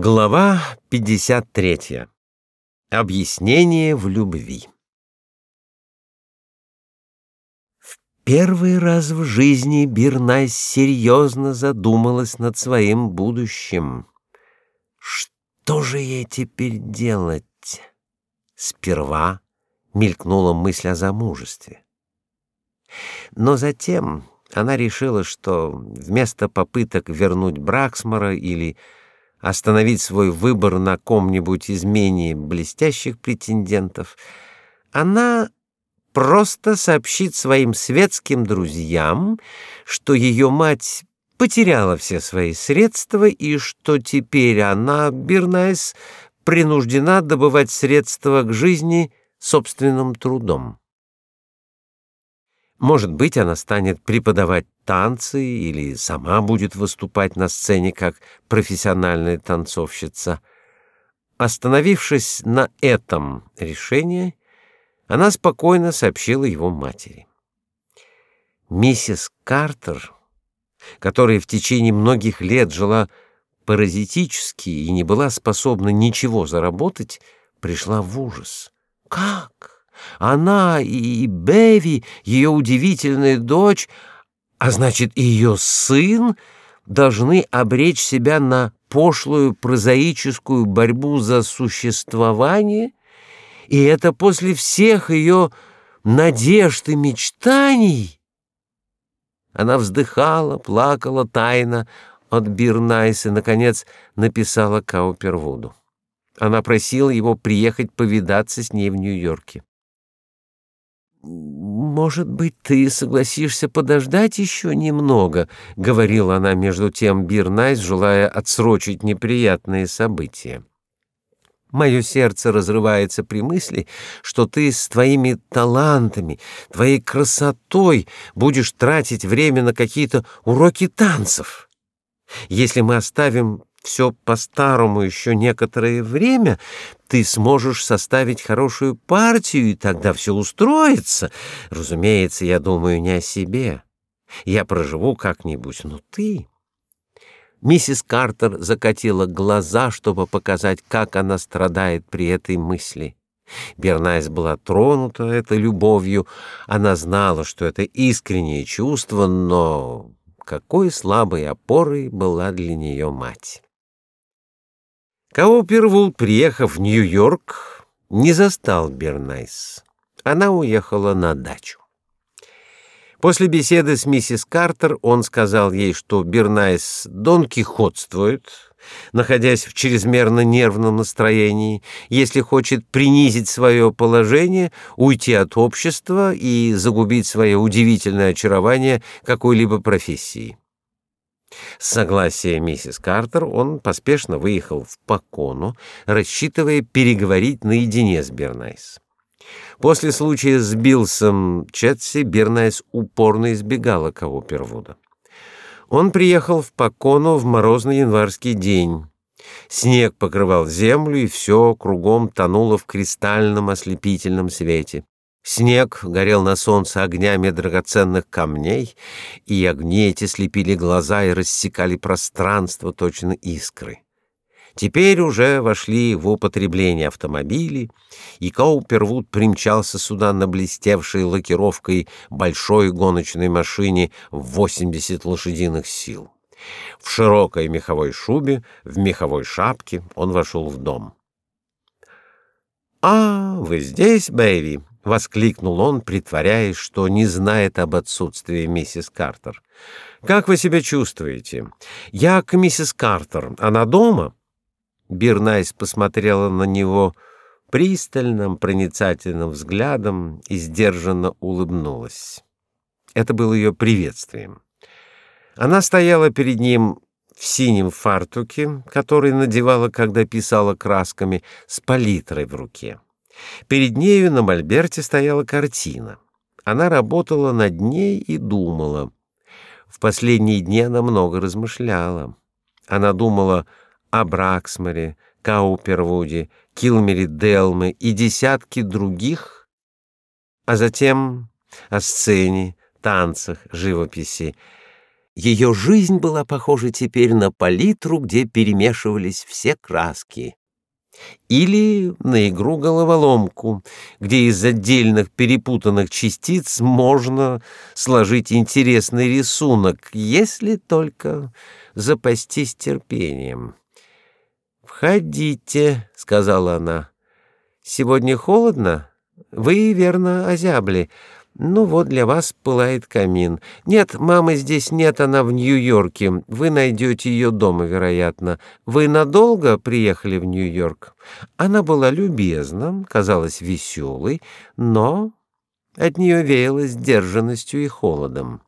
Глава 53. Объяснение в любви. В первый раз в жизни Бирнайс серьезно задумалась над своим будущим. Что же ей теперь делать? Сперва мелькнула мысль о замужестве. Но затем она решила, что вместо попыток вернуть Браксмора или остановить свой выбор на ком-нибудь из менее блестящих претендентов, она просто сообщит своим светским друзьям, что ее мать потеряла все свои средства и что теперь она, Бирнайс, принуждена добывать средства к жизни собственным трудом. Может быть, она станет преподавать танцы или сама будет выступать на сцене как профессиональная танцовщица. Остановившись на этом решении, она спокойно сообщила его матери. Миссис Картер, которая в течение многих лет жила паразитически и не была способна ничего заработать, пришла в ужас. Как? Она и Беви, ее удивительная дочь, а значит, и ее сын, должны обречь себя на пошлую прозаическую борьбу за существование, и это после всех ее надежд и мечтаний. Она вздыхала, плакала тайно от Бирнайс и, наконец, написала Каупервуду. Она просила его приехать повидаться с ней в Нью-Йорке. «Может быть, ты согласишься подождать еще немного», — говорила она между тем Бирнайс, желая отсрочить неприятные события. Мое сердце разрывается при мысли, что ты с твоими талантами, твоей красотой будешь тратить время на какие-то уроки танцев. Если мы оставим все по-старому еще некоторое время, ты сможешь составить хорошую партию, и тогда все устроится. Разумеется, я думаю не о себе. Я проживу как-нибудь, но ты... Миссис Картер закатила глаза, чтобы показать, как она страдает при этой мысли. Бернайс была тронута этой любовью. Она знала, что это искреннее чувство, но какой слабой опорой была для нее мать. Каупервуд, приехав в Нью-Йорк, не застал Бернайс. Она уехала на дачу. После беседы с миссис Картер он сказал ей, что Бернайс Дон Кихотствует, находясь в чрезмерно нервном настроении, если хочет принизить свое положение, уйти от общества и загубить свое удивительное очарование какой-либо профессии. С согласия миссис Картер он поспешно выехал в Пакону, рассчитывая переговорить наедине с Бернайс. После случая с Билсом Четси Бернайс упорно избегала Каупервуда. Он приехал в Пакону в морозный январский день. Снег покрывал землю, и все кругом тонуло в кристальном ослепительном свете. Снег горел на солнце огнями драгоценных камней, и огни эти слепили глаза и рассекали пространство точно искры. Теперь уже вошли в употребление автомобили, и Каупервуд примчался сюда на блестевшей лакировкой большой гоночной машине в 80 лошадиных сил. В широкой меховой шубе, в меховой шапке он вошел в дом. «А, вы здесь, Бэйви?» — воскликнул он, притворяясь, что не знает об отсутствии миссис Картер. «Как вы себя чувствуете? Я к миссис Картер. Она дома?» Бирнайс посмотрела на него пристальным, проницательным взглядом и сдержанно улыбнулась. Это было ее приветствием. Она стояла перед ним в синем фартуке, который надевала, когда писала красками, с палитрой в руке. Перед нею на мольберте стояла картина. Она работала над ней и думала. В последние дни она много размышляла. Она думала о Браксморе, Каупервуде, Килмере Делме и десятки других, а затем о сцене, танцах, живописи. Ее жизнь была похожа теперь на палитру, где перемешивались все краски. Или на игру-головоломку, где из отдельных перепутанных частиц можно сложить интересный рисунок, если только запастись терпением. «Входите», — сказала она. «Сегодня холодно? Вы, верно, озябли. Ну вот для вас пылает камин. Нет, мамы здесь нет, она в Нью-Йорке. Вы найдете ее дома, вероятно. Вы надолго приехали в Нью-Йорк? Она была любезна, казалась веселой, но от нее веяло сдержанностью и холодом.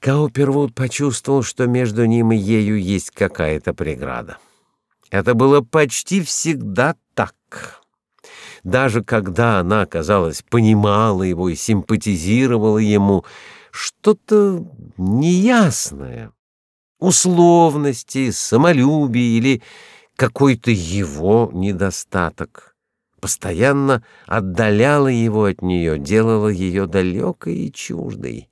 Каупервуд почувствовал, что между ним и ею есть какая-то преграда. Это было почти всегда так. Даже когда она, казалось, понимала его и симпатизировала ему, что-то неясное, условности, самолюбие или какой-то его недостаток постоянно отдаляло его от нее, делало ее далекой и чуждой.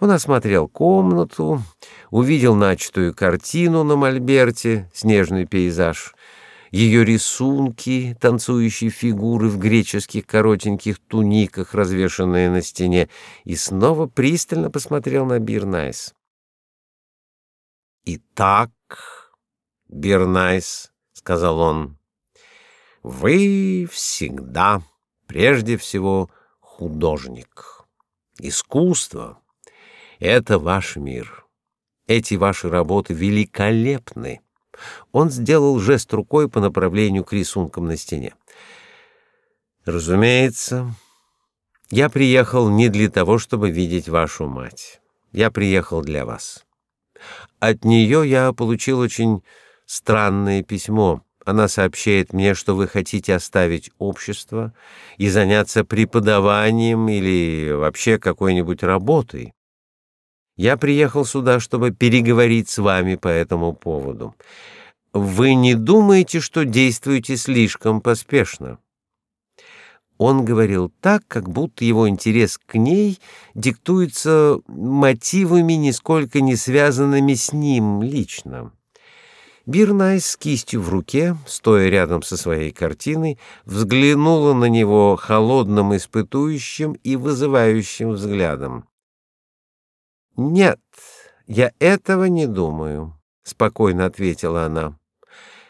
Он осмотрел комнату, увидел начатую картину на мольберте, снежный пейзаж, ее рисунки, танцующие фигуры в греческих коротеньких туниках, развешанные на стене, и снова пристально посмотрел на Бирнайс. «Итак, Бирнайс», — сказал он, — «вы всегда, прежде всего, художник. Искусство — это ваш мир. Эти ваши работы великолепны». Он сделал жест рукой по направлению к рисункам на стене. Разумеется, я приехал не для того, чтобы видеть вашу мать. Я приехал для вас. От нее я получил очень странное письмо. Она сообщает мне, что вы хотите оставить общество и заняться преподаванием или вообще какой-нибудь работой. Я приехал сюда, чтобы переговорить с вами по этому поводу. Вы не думаете, что действуете слишком поспешно? Он говорил так, как будто его интерес к ней диктуется мотивами, нисколько не связанными с ним лично. Бирнайс с кистью в руке, стоя рядом со своей картиной, взглянула на него холодным, испытующим и вызывающим взглядом. Нет, я этого не думаю, спокойно ответила она.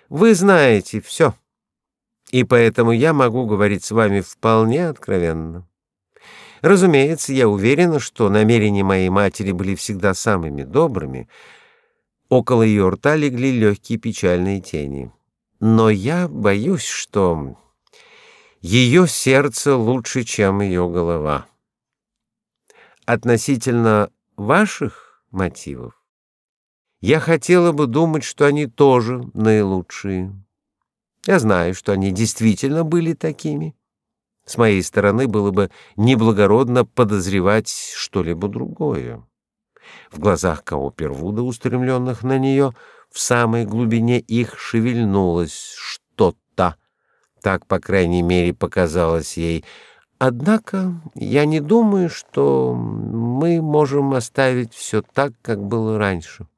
Вы знаете все, и поэтому я могу говорить с вами вполне откровенно. Разумеется, я уверена, что намерения моей матери были всегда самыми добрыми. Около ее рта легли легкие печальные тени. Но я боюсь, что ее сердце лучше, чем ее голова. Относительно ваших мотивов, я хотела бы думать, что они тоже наилучшие. Я знаю, что они действительно были такими. С моей стороны было бы неблагородно подозревать что-либо другое. В глазах Каупервуда, устремленных на нее, в самой глубине их шевельнулось что-то. Так, по крайней мере, показалось ей, Однако я не думаю, что мы можем оставить все так, как было раньше.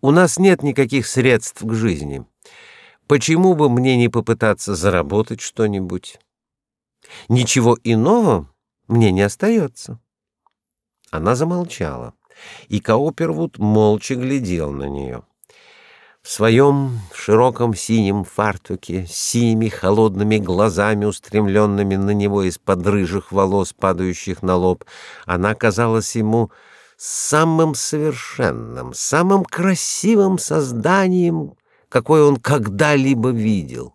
У нас нет никаких средств к жизни. Почему бы мне не попытаться заработать что-нибудь? Ничего иного мне не остается. Она замолчала, и Каупервуд молча глядел на нее. В своем широком синем фартуке, с синими холодными глазами, устремленными на него из-под рыжих волос, падающих на лоб, она казалась ему самым совершенным, самым красивым созданием, какое он когда-либо видел.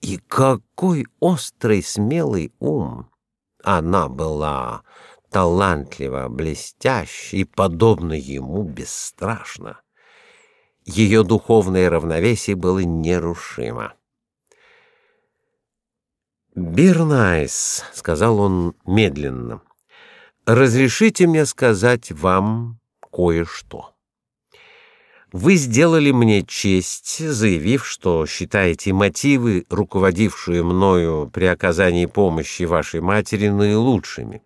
И какой острый, смелый ум! Она была талантлива, блестяща и, подобно ему, бесстрашна ее духовное равновесие было нерушимо. «Бирнайс», — сказал он медленно, — «разрешите мне сказать вам кое-что. Вы сделали мне честь, заявив, что считаете мотивы, руководившие мною при оказании помощи вашей матери, наилучшими.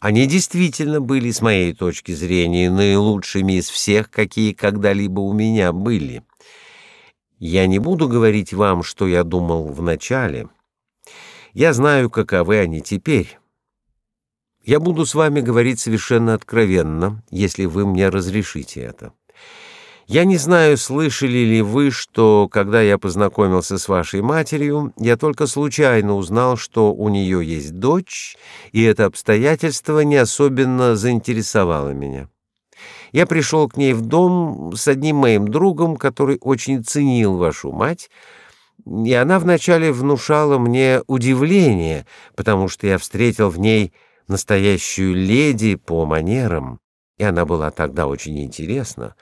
Они действительно были, с моей точки зрения, наилучшими из всех, какие когда-либо у меня были. Я не буду говорить вам, что я думал в начале. Я знаю, каковы они теперь. Я буду с вами говорить совершенно откровенно, если вы мне разрешите это. Я не знаю, слышали ли вы, что, когда я познакомился с вашей матерью, я только случайно узнал, что у нее есть дочь, и это обстоятельство не особенно заинтересовало меня. Я пришел к ней в дом с одним моим другом, который очень ценил вашу мать, и она вначале внушала мне удивление, потому что я встретил в ней настоящую леди по манерам, и она была тогда очень интересна.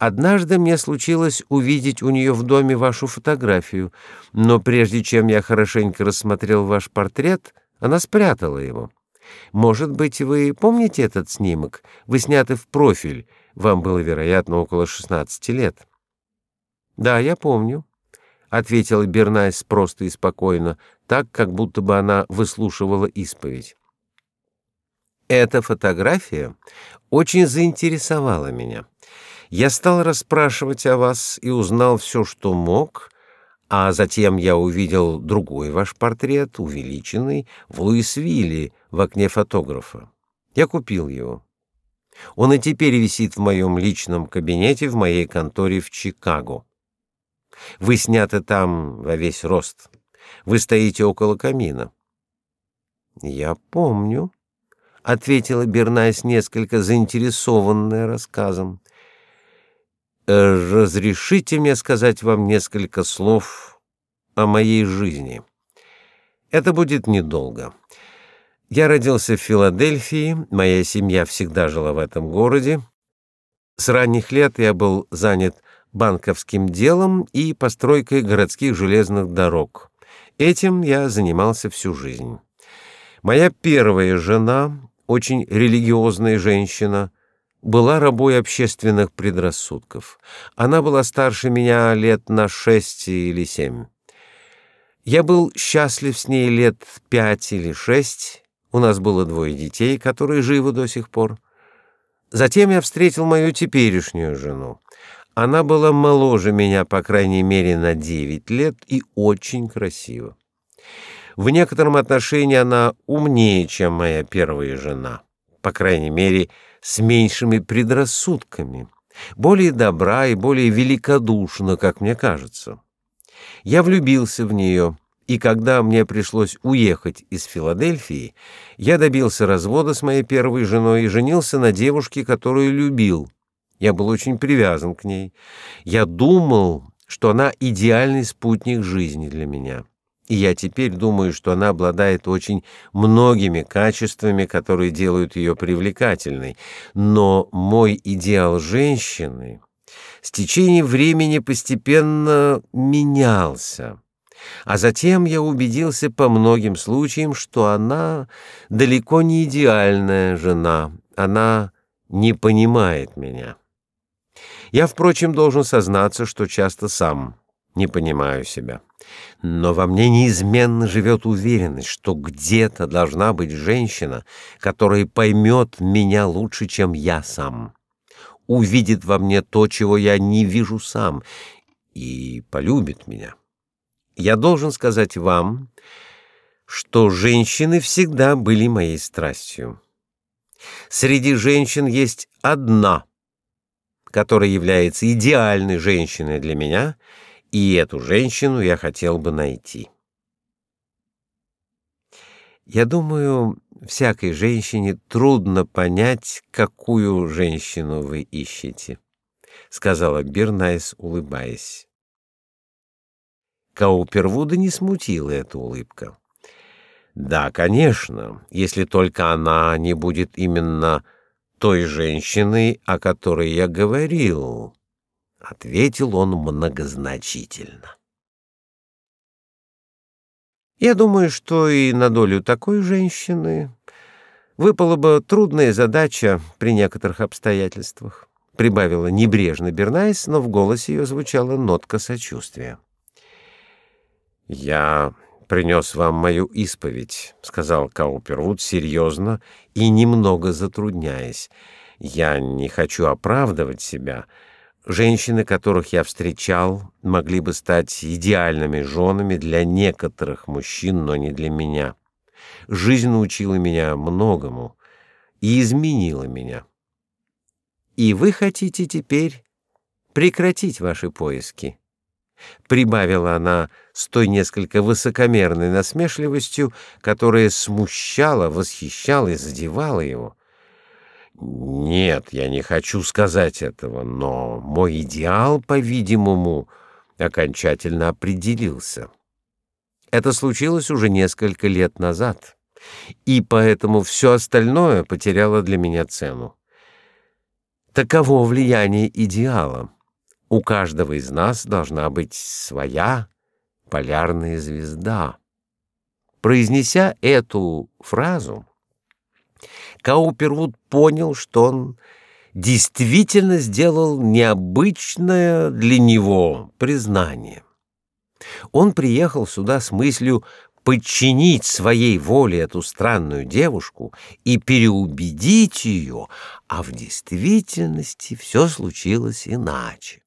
Однажды мне случилось увидеть у нее в доме вашу фотографию, но прежде чем я хорошенько рассмотрел ваш портрет, она спрятала его. Может быть, вы помните этот снимок? Вы сняты в профиль. Вам было, вероятно, около 16 лет. Да, я помню, ответила Бернайс просто и спокойно, так как будто бы она выслушивала исповедь. Эта фотография очень заинтересовала меня. Я стал расспрашивать о вас и узнал все, что мог, а затем я увидел другой ваш портрет, увеличенный, в Луисвилле, в окне фотографа. Я купил его. Он и теперь висит в моем личном кабинете в моей конторе в Чикаго. Вы сняты там во весь рост. Вы стоите около камина. Я помню, ответила Бернайс, несколько заинтересованная рассказом. Разрешите мне сказать вам несколько слов о моей жизни. Это будет недолго. Я родился в Филадельфии, моя семья всегда жила в этом городе. С ранних лет я был занят банковским делом и постройкой городских железных дорог. Этим я занимался всю жизнь. Моя первая жена, очень религиозная женщина, была рабой общественных предрассудков. Она была старше меня лет на шесть или семь. Я был счастлив с ней лет пять или шесть. У нас было двое детей, которые живы до сих пор. Затем я встретил мою теперешнюю жену. Она была моложе меня, по крайней мере, на девять лет и очень красива. В некотором отношении она умнее, чем моя первая жена. По крайней мере, с меньшими предрассудками, более добра и более великодушна, как мне кажется. Я влюбился в нее, и когда мне пришлось уехать из Филадельфии, я добился развода с моей первой женой и женился на девушке, которую любил. Я был очень привязан к ней. Я думал, что она идеальный спутник жизни для меня и я теперь думаю, что она обладает очень многими качествами, которые делают ее привлекательной. Но мой идеал женщины с течением времени постепенно менялся. А затем я убедился по многим случаям, что она далеко не идеальная жена. Она не понимает меня. Я, впрочем, должен сознаться, что часто сам не понимаю себя. Но во мне неизменно живет уверенность, что где-то должна быть женщина, которая поймет меня лучше, чем я сам, увидит во мне то, чего я не вижу сам, и полюбит меня. Я должен сказать вам, что женщины всегда были моей страстью. Среди женщин есть одна, которая является идеальной женщиной для меня — и эту женщину я хотел бы найти. Я думаю, всякой женщине трудно понять, какую женщину вы ищете, сказала Бернайс, улыбаясь. Каупервуда не смутила эта улыбка. Да, конечно, если только она не будет именно той женщиной, о которой я говорил ответил он многозначительно. Я думаю, что и на долю такой женщины выпала бы трудная задача при некоторых обстоятельствах, прибавила небрежно Бернайс, но в голосе ее звучала нотка сочувствия. Я принес вам мою исповедь», — сказал Каупервуд серьезно и немного затрудняясь. «Я не хочу оправдывать себя. Женщины, которых я встречал, могли бы стать идеальными женами для некоторых мужчин, но не для меня. Жизнь научила меня многому и изменила меня. И вы хотите теперь прекратить ваши поиски?» Прибавила она с той несколько высокомерной насмешливостью, которая смущала, восхищала и задевала его. Нет, я не хочу сказать этого, но мой идеал, по-видимому, окончательно определился. Это случилось уже несколько лет назад, и поэтому все остальное потеряло для меня цену. Таково влияние идеала. У каждого из нас должна быть своя полярная звезда. Произнеся эту фразу, Каупервуд понял, что он действительно сделал необычное для него признание. Он приехал сюда с мыслью подчинить своей воле эту странную девушку и переубедить ее, а в действительности все случилось иначе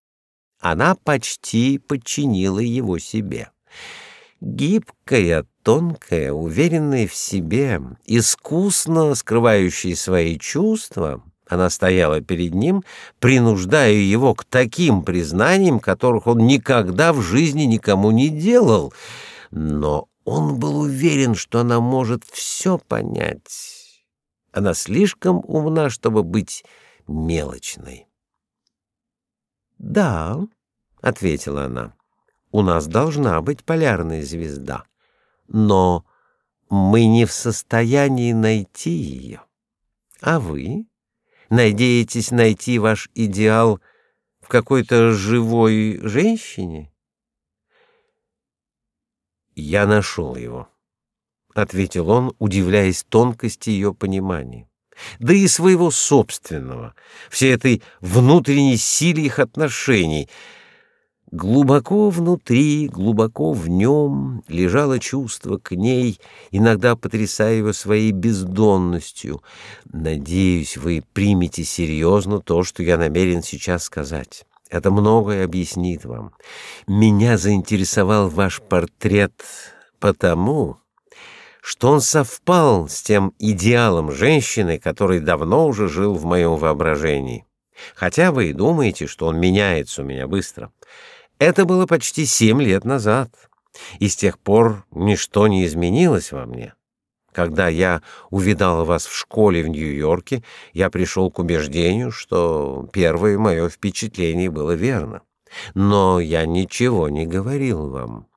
она почти подчинила его себе. Гибкая, тонкая, уверенная в себе, искусно скрывающая свои чувства, она стояла перед ним, принуждая его к таким признаниям, которых он никогда в жизни никому не делал. Но он был уверен, что она может все понять. Она слишком умна, чтобы быть мелочной. «Да», — ответила она, — «у нас должна быть полярная звезда, но мы не в состоянии найти ее. А вы надеетесь найти ваш идеал в какой-то живой женщине?» «Я нашел его», — ответил он, удивляясь тонкости ее понимания да и своего собственного, всей этой внутренней силе их отношений. Глубоко внутри, глубоко в нем лежало чувство к ней, иногда потрясая его своей бездонностью. Надеюсь, вы примете серьезно то, что я намерен сейчас сказать. Это многое объяснит вам. Меня заинтересовал ваш портрет потому что он совпал с тем идеалом женщины, который давно уже жил в моем воображении. Хотя вы и думаете, что он меняется у меня быстро. Это было почти семь лет назад, и с тех пор ничто не изменилось во мне. Когда я увидал вас в школе в Нью-Йорке, я пришел к убеждению, что первое мое впечатление было верно. Но я ничего не говорил вам.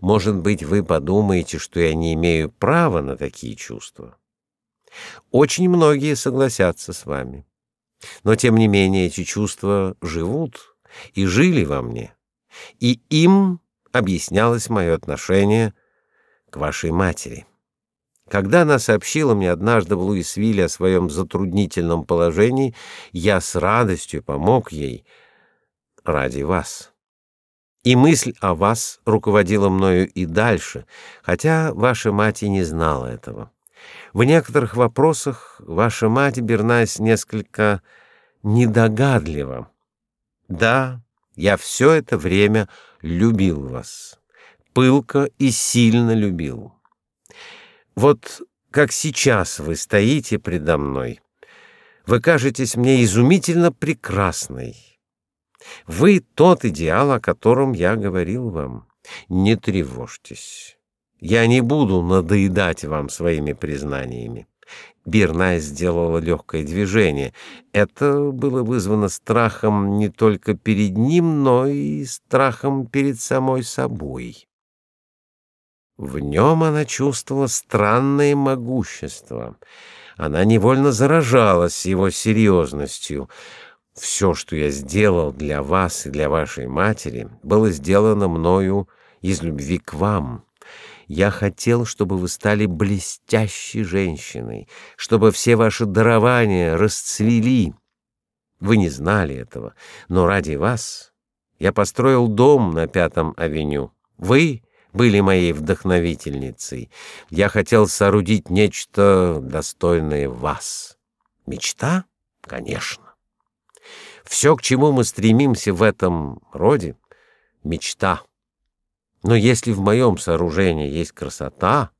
Может быть, вы подумаете, что я не имею права на такие чувства. Очень многие согласятся с вами. Но тем не менее эти чувства живут и жили во мне. И им объяснялось мое отношение к вашей матери. Когда она сообщила мне однажды в Луисвилле о своем затруднительном положении, я с радостью помог ей ради вас. И мысль о вас руководила мною и дальше, хотя ваша мать и не знала этого. В некоторых вопросах ваша мать Бернайс несколько недогадлива. Да, я все это время любил вас, пылко и сильно любил. Вот как сейчас вы стоите предо мной, вы кажетесь мне изумительно прекрасной. Вы тот идеал, о котором я говорил вам. Не тревожьтесь. Я не буду надоедать вам своими признаниями. Бирна сделала легкое движение. Это было вызвано страхом не только перед ним, но и страхом перед самой собой. В нем она чувствовала странное могущество. Она невольно заражалась его серьезностью — все, что я сделал для вас и для вашей матери, было сделано мною из любви к вам. Я хотел, чтобы вы стали блестящей женщиной, чтобы все ваши дарования расцвели. Вы не знали этого, но ради вас я построил дом на Пятом авеню. Вы были моей вдохновительницей. Я хотел соорудить нечто достойное вас. Мечта? Конечно. Все, к чему мы стремимся в этом роде, мечта. Но если в моем сооружении есть красота,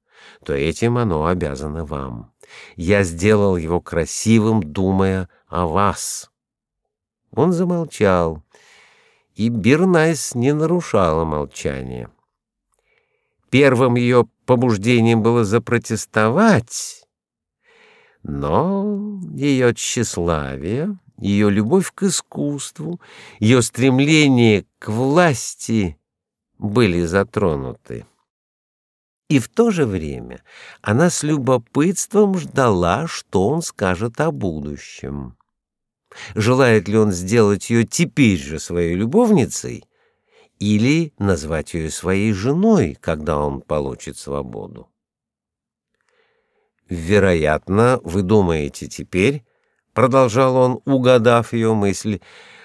то этим оно обязано вам. Я сделал его красивым, думая о вас. Он замолчал, и Бирнайс не нарушала молчание. Первым ее побуждением было запротестовать, но ее тщеславие, ее любовь к искусству, ее стремление к власти были затронуты. И в то же время она с любопытством ждала, что он скажет о будущем. Желает ли он сделать ее теперь же своей любовницей или назвать ее своей женой, когда он получит свободу? Вероятно, вы думаете теперь, продолжал он, угадав ее мысль,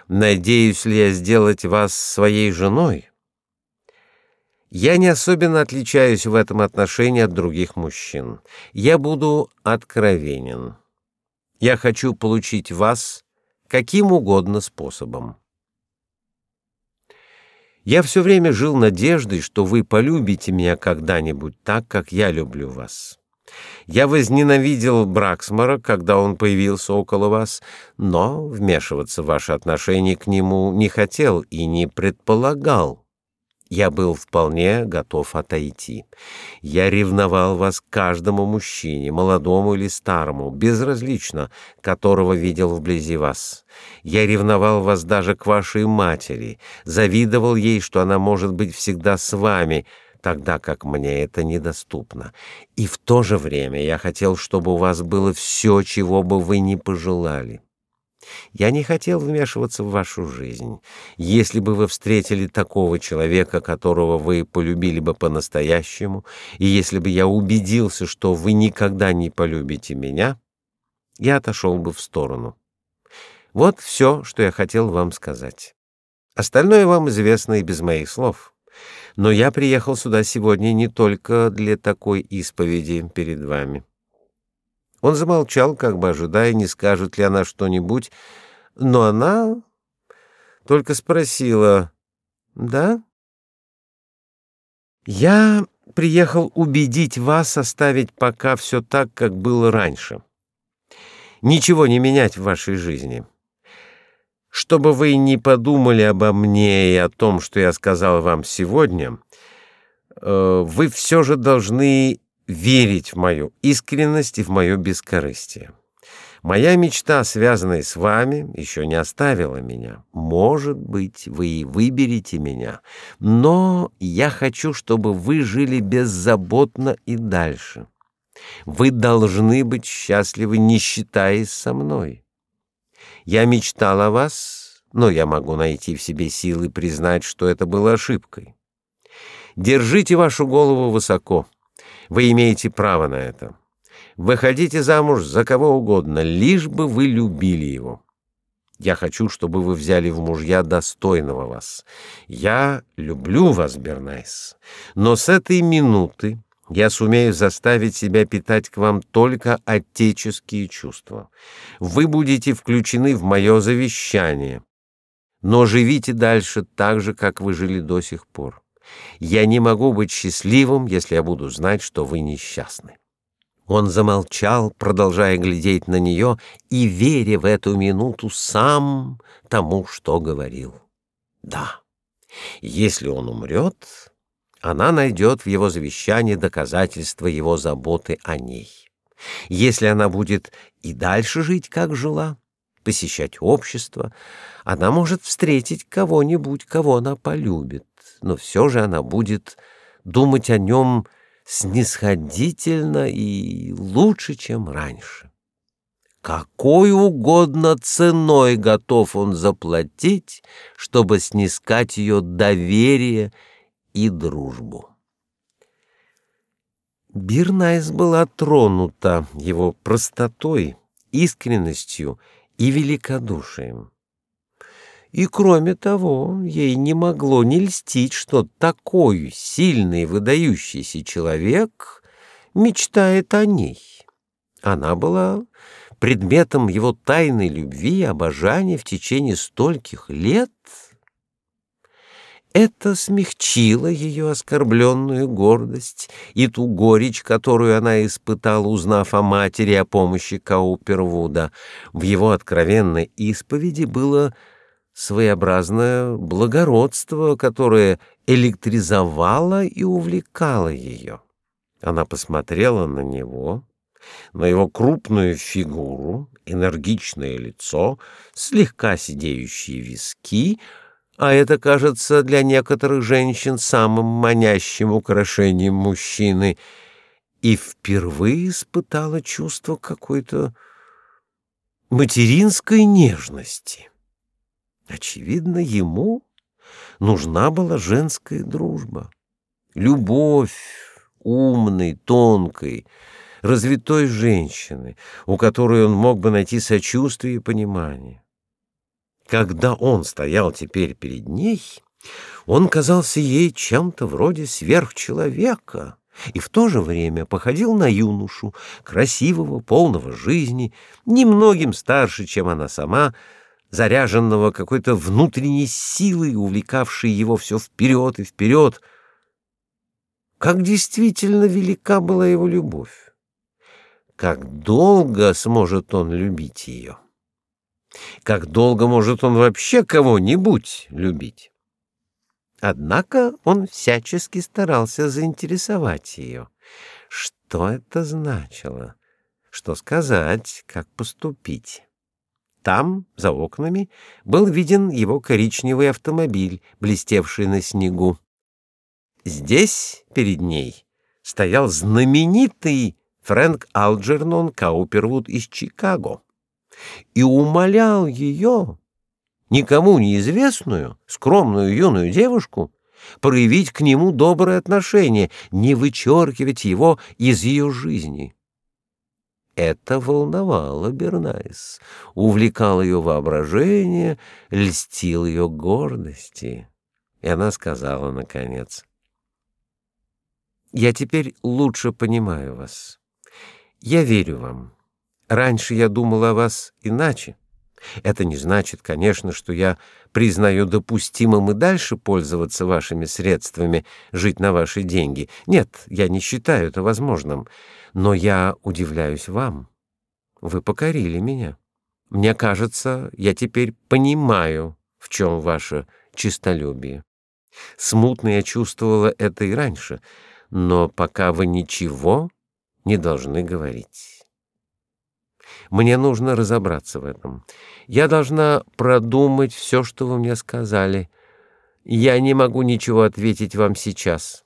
надеюсь ли я сделать вас своей женой? Я не особенно отличаюсь в этом отношении от других мужчин. Я буду откровенен. Я хочу получить вас каким угодно способом. Я все время жил надеждой, что вы полюбите меня когда-нибудь так, как я люблю вас. Я возненавидел Браксмара, когда он появился около вас, но вмешиваться в ваши отношения к нему не хотел и не предполагал я был вполне готов отойти. Я ревновал вас каждому мужчине, молодому или старому, безразлично, которого видел вблизи вас. Я ревновал вас даже к вашей матери, завидовал ей, что она может быть всегда с вами, тогда как мне это недоступно. И в то же время я хотел, чтобы у вас было все, чего бы вы ни пожелали. Я не хотел вмешиваться в вашу жизнь. Если бы вы встретили такого человека, которого вы полюбили бы по-настоящему, и если бы я убедился, что вы никогда не полюбите меня, я отошел бы в сторону. Вот все, что я хотел вам сказать. Остальное вам известно и без моих слов. Но я приехал сюда сегодня не только для такой исповеди перед вами. Он замолчал, как бы ожидая, не скажет ли она что-нибудь, но она только спросила: "Да?" Я приехал убедить вас оставить пока все так, как было раньше. Ничего не менять в вашей жизни. Чтобы вы не подумали обо мне и о том, что я сказал вам сегодня, э, вы все же должны верить в мою искренность и в мое бескорыстие. Моя мечта, связанная с вами, еще не оставила меня. Может быть, вы и выберете меня, но я хочу, чтобы вы жили беззаботно и дальше. Вы должны быть счастливы, не считаясь со мной. Я мечтал о вас, но я могу найти в себе силы признать, что это было ошибкой. Держите вашу голову высоко. Вы имеете право на это. Выходите замуж за кого угодно, лишь бы вы любили его. Я хочу, чтобы вы взяли в мужья достойного вас. Я люблю вас, Бернайс, но с этой минуты я сумею заставить себя питать к вам только отеческие чувства. Вы будете включены в мое завещание, но живите дальше так же, как вы жили до сих пор. Я не могу быть счастливым, если я буду знать, что вы несчастны. Он замолчал, продолжая глядеть на нее и веря в эту минуту сам тому, что говорил. Да. Если он умрет, она найдет в его завещании доказательства его заботы о ней. Если она будет и дальше жить, как жила, посещать общество, она может встретить кого-нибудь, кого она полюбит но все же она будет думать о нем снисходительно и лучше, чем раньше. Какой угодно ценой готов он заплатить, чтобы снискать ее доверие и дружбу. Бирнайс была тронута его простотой, искренностью и великодушием. И кроме того, ей не могло не льстить, что такой сильный выдающийся человек мечтает о ней. Она была предметом его тайной любви и обожания в течение стольких лет. Это смягчило ее оскорбленную гордость и ту горечь, которую она испытала, узнав о матери о помощи Каупервуда. В его откровенной исповеди было своеобразное благородство, которое электризовало и увлекало ее. Она посмотрела на него, на его крупную фигуру, энергичное лицо, слегка сидеющие виски, а это, кажется, для некоторых женщин самым манящим украшением мужчины, и впервые испытала чувство какой-то материнской нежности. Очевидно, ему нужна была женская дружба, любовь умной, тонкой, развитой женщины, у которой он мог бы найти сочувствие и понимание. Когда он стоял теперь перед ней, он казался ей чем-то вроде сверхчеловека и в то же время походил на юношу, красивого, полного жизни, немногим старше, чем она сама, заряженного какой-то внутренней силой, увлекавшей его все вперед и вперед. Как действительно велика была его любовь! Как долго сможет он любить ее? Как долго может он вообще кого-нибудь любить? Однако он всячески старался заинтересовать ее. Что это значило? Что сказать, как поступить? Там, за окнами, был виден его коричневый автомобиль, блестевший на снегу. Здесь, перед ней, стоял знаменитый Фрэнк Алджернон Каупервуд из Чикаго и умолял ее, никому неизвестную, скромную юную девушку, проявить к нему доброе отношение, не вычеркивать его из ее жизни. Это волновало Бернайс, увлекало ее воображение, льстил ее гордости. И она сказала, наконец, «Я теперь лучше понимаю вас. Я верю вам. Раньше я думала о вас иначе. Это не значит, конечно, что я признаю допустимым и дальше пользоваться вашими средствами, жить на ваши деньги. Нет, я не считаю это возможным. Но я удивляюсь вам. Вы покорили меня. Мне кажется, я теперь понимаю, в чем ваше честолюбие. Смутно я чувствовала это и раньше, но пока вы ничего не должны говорить. Мне нужно разобраться в этом. Я должна продумать все, что вы мне сказали. Я не могу ничего ответить вам сейчас.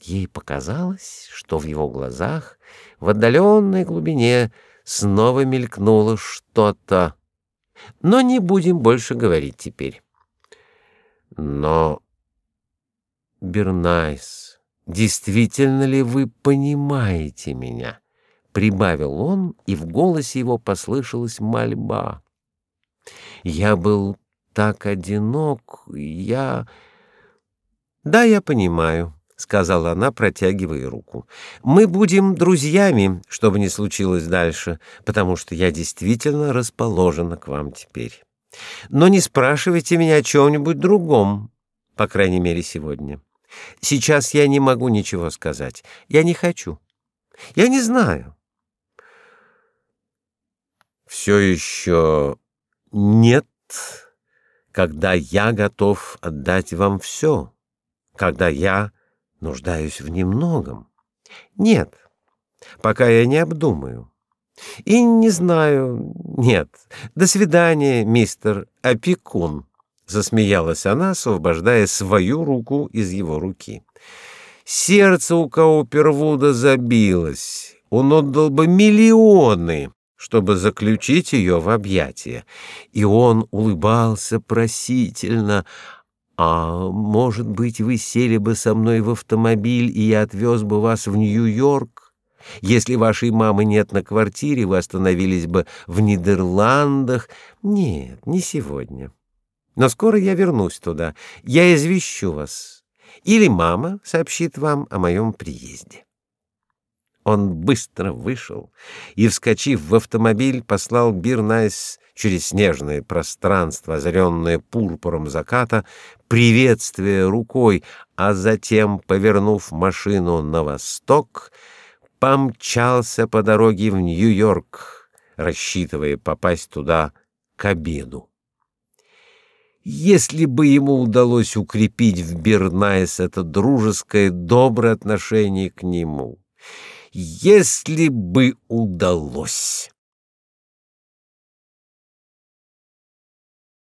Ей показалось, что в его глазах в отдаленной глубине снова мелькнуло что-то. Но не будем больше говорить теперь. Но, Бернайс, действительно ли вы понимаете меня? Прибавил он, и в голосе его послышалась мольба. Я был так одинок, я... Да, я понимаю, — сказала она, протягивая руку. «Мы будем друзьями, что бы ни случилось дальше, потому что я действительно расположена к вам теперь. Но не спрашивайте меня о чем-нибудь другом, по крайней мере, сегодня. Сейчас я не могу ничего сказать. Я не хочу. Я не знаю все еще нет, когда я готов отдать вам все, когда я нуждаюсь в немногом. Нет, пока я не обдумаю. И не знаю, нет. До свидания, мистер Опекун, засмеялась она, освобождая свою руку из его руки. Сердце у Каупервуда забилось. Он отдал бы миллионы чтобы заключить ее в объятия, и он улыбался просительно. «А может быть, вы сели бы со мной в автомобиль, и я отвез бы вас в Нью-Йорк? Если вашей мамы нет на квартире, вы остановились бы в Нидерландах? Нет, не сегодня. Но скоро я вернусь туда. Я извещу вас. Или мама сообщит вам о моем приезде. Он быстро вышел и, вскочив в автомобиль, послал Бирнайс через снежное пространство, озаренное пурпуром заката, приветствие рукой, а затем, повернув машину на восток, помчался по дороге в Нью-Йорк, рассчитывая попасть туда к обеду. Если бы ему удалось укрепить в Бирнайс это дружеское, доброе отношение к нему, если бы удалось.